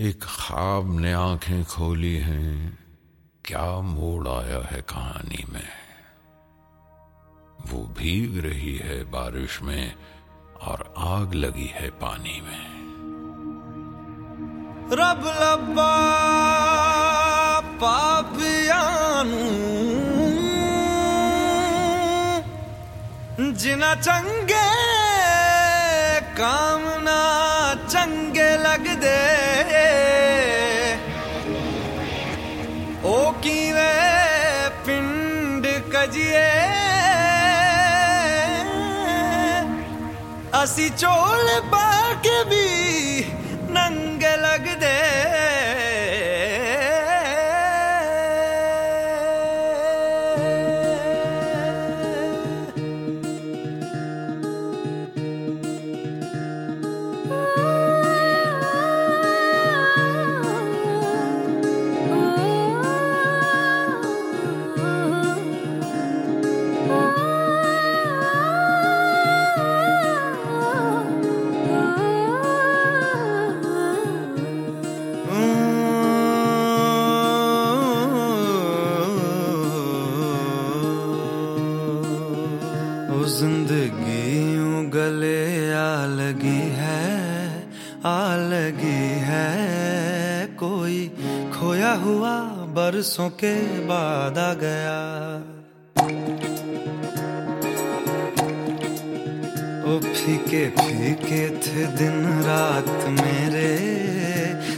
एक ख्वाब ने आँखें खोली हैं। क्या मोड़ आया है कहानी में? वो भीग रही है बारिश में और आग लगी है पानी में। रब लब्बा जिना चंगे, काम ना चंगे। ਅਸੀਂ ਚੋਲ ਪਾ ਕੇ ਵੀ ज़िंदगी गले आ लगी है, आ लगी है। कोई खोया हुआ बरसों के बाद आ गया। ओ फीके फीके थे दिन रात मेरे,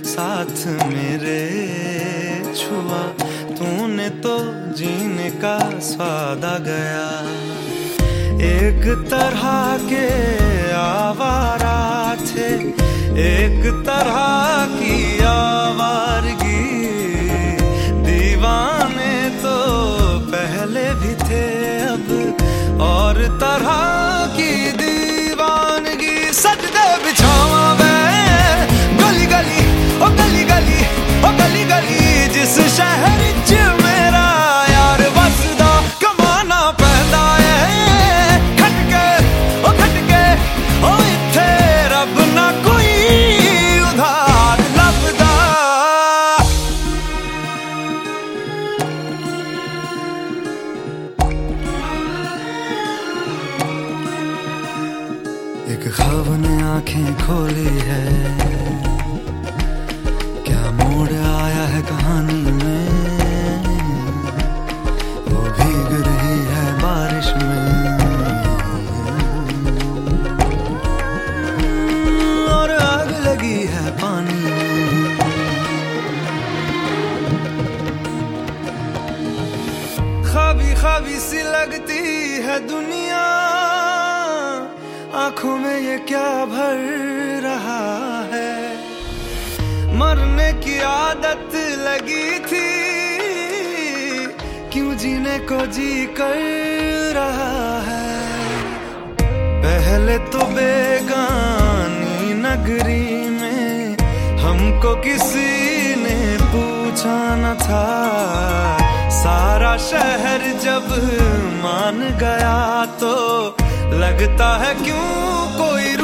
साथ मेरे। छुआ तूने तो जीने का स्वाद आ गया। एक तरह के आवारा थे एक तरह की आवारगी। आँखें खोली है। क्या मोड़ आया है कहानी में? वो भीग रही है बारिश में। और आग लगी है पानी में। खाबी खाबी सी लगती है दुनिया। आँखों में ये क्या भर रहा है? मरने की आदत लगी थी। क्यों जीने को जी कर रहा है? पहले तो बेगानी नगरी में हमको किसी ने पूछा न था। सारा शहर जब मान गया तो लगता है क्यों कोई